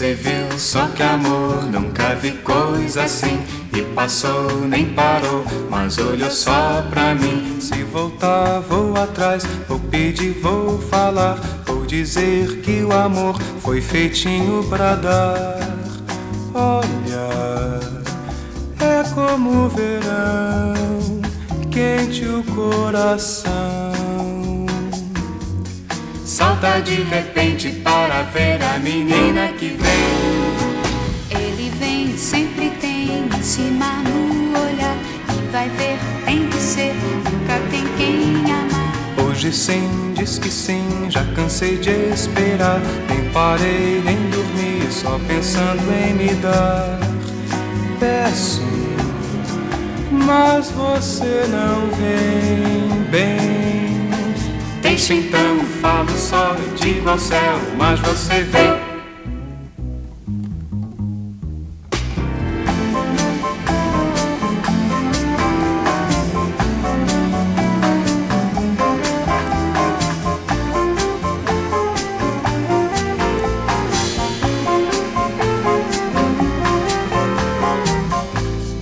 Você viu só que amor, nunca vi coisa assim. E passou, nem parou, mas olhou só pra mim. Se voltar, vou atrás, vou pedir, vou falar. Vou dizer que o amor foi feitinho pra dar. Olha, é como o verão, quente o coração. Salta de repente para ver a menina que vem. Ele vem, sempre tem em cima no olhar. E vai ver, tem que ser, nunca tem quem amar. Hoje sim, diz que sim, já cansei de esperar. Nem parei, nem dormi, só pensando em me dar. Peço, mas você não vem. Deixa então, falo só, digo ao céu, mas você vem.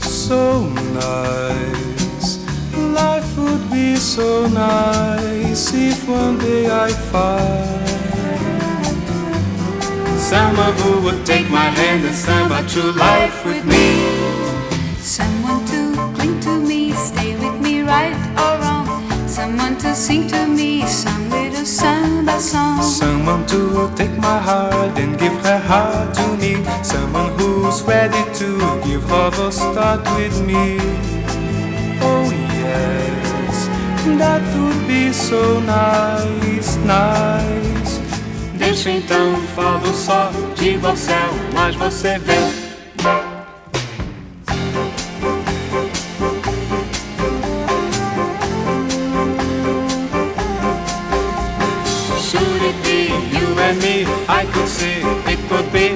So nice, life would be so nice if one day I find Someone who would take my hand and samba true life with me. Someone to cling to me, stay with me right or wrong. Someone to sing to me some little samba song. Someone to take my heart and give her heart to me. Someone who's ready to give love a start with me. Oh, yes, that would be so nice, nice. Deixa então, falo só, ao céu, mas você vem. Should it be you and me? I could see it could be